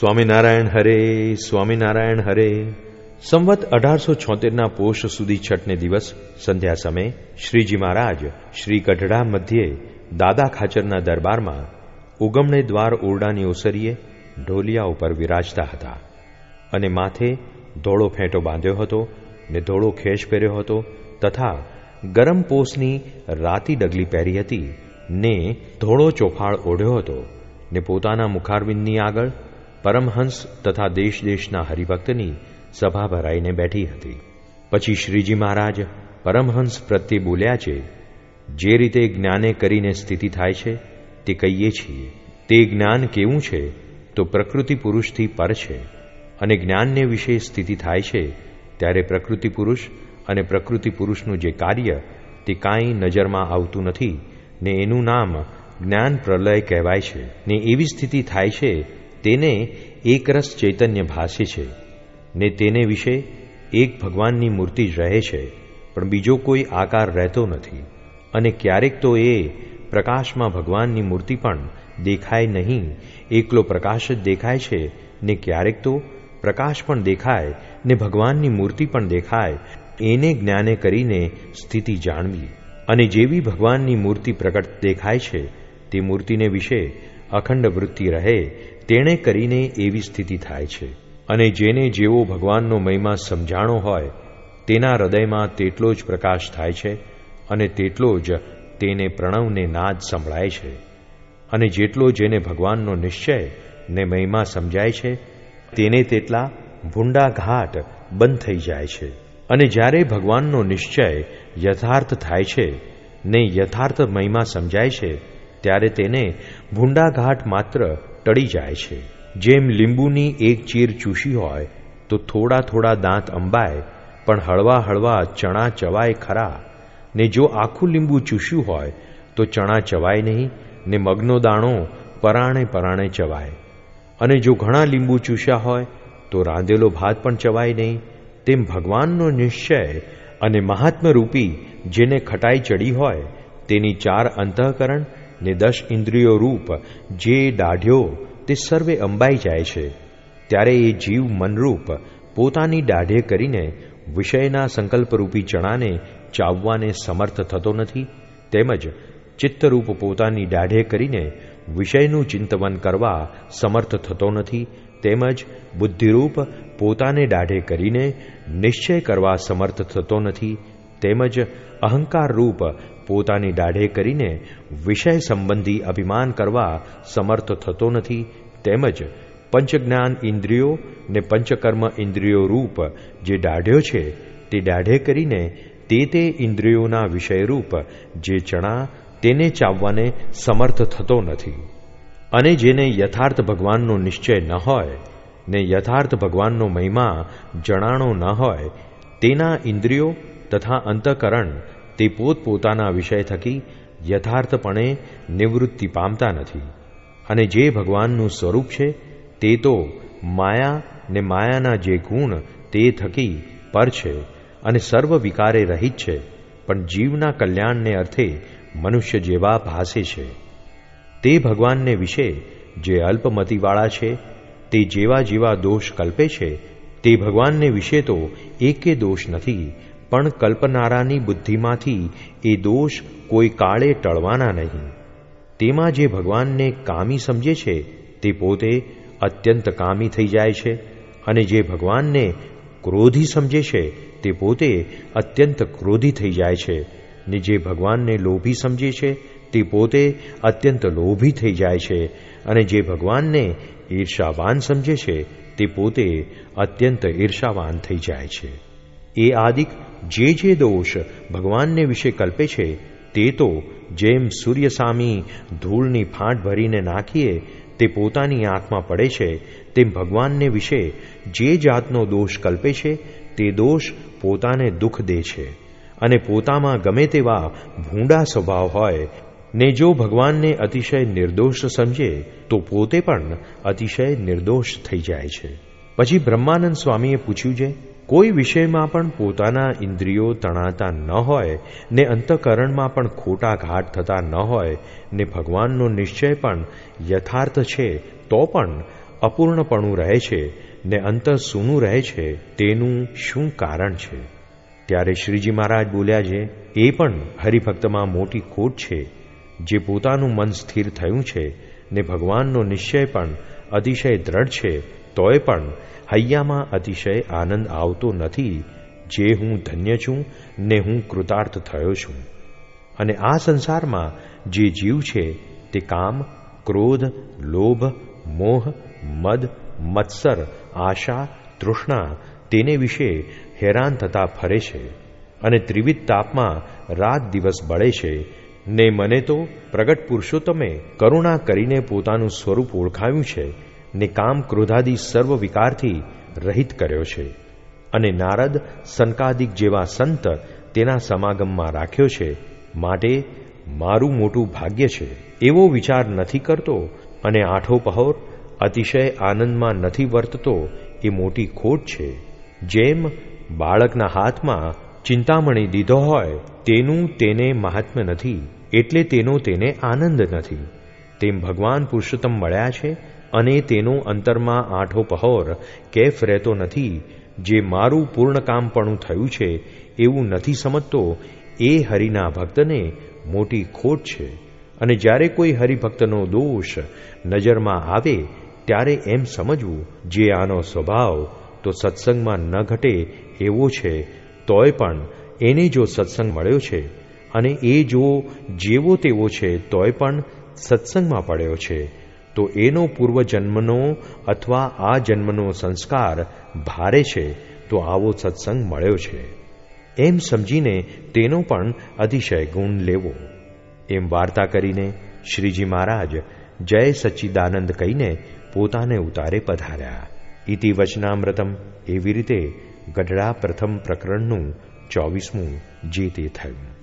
સ્વામિનારાયણ હરે સ્વામિનારાયણ હરે. સંવત અઢારસો છોતેરના પોષ સુધી છઠને દિવસ સંધ્યા સમયે શ્રીજી મહારાજ શ્રી ગઢડા મધ્યે દાદા ખાચરના દરબારમાં ઉગમણે દ્વાર ઓરડાની ઓસરીએ ઢોલિયા ઉપર વિરાજતા હતા અને માથે ધોળો ફેંટો બાંધ્યો હતો ને ધોળો ખેશ પહેર્યો હતો તથા ગરમ પોસની રાતી ડગલી પહેરી હતી ને ધોળો ચોફાળ ઓઢ્યો હતો ને પોતાના મુખારવિંદની આગળ પરમહંસ તથા દેશ દેશના હરિભક્તની સભા ભરાઈને બેઠી હતી. પછી શ્રીજી મહારાજ પરમહંસ પ્રત્યે બોલ્યા છે, જે રીતે જ્ઞાને કરીને સ્થિતિ થાય છે, તે કહીએ છીએ. તે જ્ઞાન કેવું છે, તો પ્રકૃતિ પુરુષથી પર છે. અને જ્ઞાનને વિશે સ્થિતિ થાય છે, ત્યારે પ્રકૃતિ પુરુષ અને પ્રકૃતિ પુરુષનું જે કાર્ય, તે કાંઈ નજરમાં આવતું નથી, ને એનું નામ જ્ઞાન પ્રલય કહેવાય છે. ને એવી સ્થિતિ થાય છે તેને એકરસ ચૈતન્ય ભાસે છે, ને તેને વિશે એક ભગવાનની મૂર્તિ જ રહે છે, પણ બીજો કોઈ આકાર રહેતો નથી, અને ક્યારેક તો એ પ્રકાશમાં ભગવાનની મૂર્તિ પણ દેખાય નહીં, એકલો પ્રકાશ જ દેખાય છે, ને ક્યારેક તો પ્રકાશ પણ દેખાય, ને ભગવાનની મૂર્તિ પણ દેખાય, એને જ્ઞાને કરીને સ્થિતિ જાણવી, અને જેવી ભગવાનની મૂર્તિ પ્રગટ દેખાય છે, તે મૂર્તિને વિશે અખંડ વૃત્તિ રહે તેણે કરીને એવી સ્થિતિ થાય છે. અને જેને જેવો ભગવાનનો મહિમા સમજાણો હોય, તેના હૃદયમાં તેટલો જ પ્રકાશ થાય છે અને તેટલો જ તેને પ્રણવને નાદ સંભળાય છે. અને જેટલો જેને ભગવાનનો નિશ્ચય ને મહિમા સમજાય છે, તેને તેટલા ભૂંડા ઘાટ બંધ થઈ જાય છે. અને જ્યારે ભગવાનનો નિશ્ચય યથાર્થ થાય છે ને યથાર્થ મહિમા સમજાય છે, ત્યારે તેને ભૂંડાઘાટ માત્ર ટળી જાય છે. જેમ લીંબુની એક ચીર ચૂસી હોય, તો થોડા થોડા દાંત અંબાય, પણ હળવા હળવા ચણા ચવાય ખરા. ને જો આખું લીંબુ ચૂસ્યું હોય, તો ચણા ચવાય નહીં, ને મગનો દાણો પરાણે પરાણે ચવાય. અને જો ઘણા લીંબુ ચૂસ્યા હોય, તો રાંધેલો ભાત પણ ચવાય નહીં. તેમ ભગવાનનો નિશ્ચય અને મહાત્મરૂપી જેને ખટાઈ ચડી હોય, તેની ચાર અંતઃકરણ ને દસ ઇન્દ્રિયો રૂપ જે દાઢ્યો તે સર્વે અંબાઈ જાય છે. ત્યારે એ જીવ મનરૂપ પોતાની દાઢે કરીને વિષયના સંકલ્પરૂપી ચણાને ચાવવાને સમર્થ થતો નથી. તેમજ ચિત્તરૂપ પોતાની દાઢે કરીને વિષયનું ચિંતવન કરવા સમર્થ થતો નથી. તેમજ બુદ્ધિરૂપ પોતાને દાઢે કરીને નિશ્ચય કરવા સમર્થ થતો નથી. તેમજ અહંકાર રૂપ પોતાની દાઢે કરીને વિષય સંબંધી અભિમાન કરવા સમર્થ થતો નથી. તેમજ પંચજ્ઞાન ઇન્દ્રિયો ને પંચકર્મ ઇન્દ્રિયો રૂપ જે દાઢ્યો છે, તે દાઢે કરીને તે તે ઇન્દ્રિયોના વિષયરૂપ જે ચણા, તેને ચાવવાને સમર્થ થતો નથી. અને જેને યથાર્થ ભગવાનનો નિશ્ચય ન હોય, ને યથાર્થ ભગવાનનો મહિમા જણાણો ન હોય, તેના ઇન્દ્રિયો તથા અંતકરણ તે પોતપોતાના વિષય થકી યથાર્થપણે નિવૃત્તિ પામતા નથી. અને જે ભગવાનનું સ્વરૂપ છે, તે તો માયા ને માયાના જે ગુણ તે થકી પર છે અને સર્વ વિકારે રહિત છે, પણ જીવના કલ્યાણને અર્થે મનુષ્ય જેવા ભાસે છે. તે ભગવાનને વિશે જે અલ્પમતીવાળા છે, તે જેવા જેવા દોષ કલ્પે છે, તે ભગવાનને વિશે તો એકે દોષ નથી પણ કલ્પનારાની બુદ્ધિમાંથી એ દોષ કોઈ કાળે ટળવાના નહીં. તેમાં જે ભગવાનને કામી સમજે છે, તે પોતે અત્યંત કામી થઈ જાય છે અને જે ભગવાનને ક્રોધી સમજે છે, તે પોતે અત્યંત ક્રોધી થઈ જાય છે ને જે ભગવાનને લોભી સમજે છે, તે પોતે અત્યંત લોભી થઈ જાય છે અને જે ભગવાનને ઈર્ષાવાન સમજે છે, તે પોતે અત્યંત ઈર્ષાવાન થઈ જાય છે. એ આદિક જે જે દોષ ભગવાનને વિશે કલ્પે છે, તે તો જેમ સૂર્ય સામી ધૂળની ફાંટ ભરીને નાખીએ, તે પોતાની આંખમાં પડે છે, તેમ ભગવાનને વિશે જે જાતનો દોષ કલ્પે છે, તે દોષ પોતાને દુઃખ દે છે. અને પોતામાં ગમે તેવા ભૂંડા સ્વભાવ હોય, ને જો ભગવાનને અતિશય નિર્દોષ સમજે, તો પોતે પણ અતિશય નિર્દોષ થઈ જાય છે. પછી બ્રહ્માનંદ સ્વામીએ પૂછ્યું છે કોઈ વિષયમાં પણ પોતાના ઇન્દ્રિયો તણાતા ન હોય, ને અંતકરણમાં પણ ખોટા ઘાટ થતા ન હોય, ને ભગવાનનો નિશ્ચય પણ યથાર્થ છે, તો પણ અપૂર્ણપણું રહે છે, ને અંતર સૂનું રહે છે, તેનું શું કારણ છે? ત્યારે શ્રીજી મહારાજ બોલ્યા છે, એ પણ હરિભક્તમાં મોટી ખોટ છે, જે પોતાનું મન સ્થિર થયું છે, ને ભગવાનનો નિશ્ચય પણ અતિશય દ્રઢ છે તોય પણ હૈયામાં અતિશય આનંદ આવતો નથી જે હું ધન્ય છું, ને હું કૃતાર્થ થયો છું. અને આ સંસારમાં જે જીવ છે, તે કામ, ક્રોધ, લોભ, મોહ, મદ, મત્સર, આશા, તૃષ્ણા, તેને વિશે હેરાન થતા ફરે છે અને ત્રિવિધ તાપમાં રાત દિવસ બળે છે. ને મને તો પ્રગટ પુરુષોત્તમે કરુણા કરીને પોતાનું સ્વરૂપ ઓળખાવ્યું છે. ને કામ ક્રોધાદિ સર્વ વિકારથી રહિત કર્યો છે અને નારદ સનકાદિક જેવા સંત તેના સમાગમમાં રાખ્યો છે માટે મારું મોટું ભાગ્ય છે. એવો વિચાર નથી કરતો અને આઠો પહોર અતિશય આનંદમાં નથી વર્તતો એ મોટી ખોટ છે. જેમ બાળકના હાથમાં ચિંતામણી દીધો હોય તેનું તેને મહાત્મ્ય નથી, એટલે તેનો તેને આનંદ નથી. તેમ ભગવાન પુરુષોત્તમ મળ્યા છે અને તેનો અંતરમાં આઠો પહોર કેફ રહેતો નથી, જે મારું પૂર્ણ કામપણું થયું છે, એવું નથી સમજતો, એ હરિના ભક્તને મોટી ખોટ છે. અને જ્યારે કોઈ હરિભક્તનો દોષ નજરમાં આવે, ત્યારે એમ સમજવું, જે આનો સ્વભાવ તો સત્સંગમાં ન ઘટે એવો છે, તોય પણ એને જો સત્સંગ મળ્યો છે, અને એ જો જેવો તેવો છે, તોય પણ સત્સંગમાં પડ્યો છે. તો એનો પૂર્વજન્મનો અથવા આ જન્મનો સંસ્કાર ભારે છે, તો આવો સત્સંગ મળ્યો છે. એમ સમજીને તેનો પણ અતિશય ગુણ લેવો. એમ વાર્તા કરીને શ્રીજી મહારાજ જય સચ્ચિદાનંદ કહીને પોતાને ઉતારે પધાર્યા. ઇતિ વચનામૃતમ એવી રીતે ગઢડા પ્રથમ પ્રકરણનું ચોવીસમું જે તે થયું.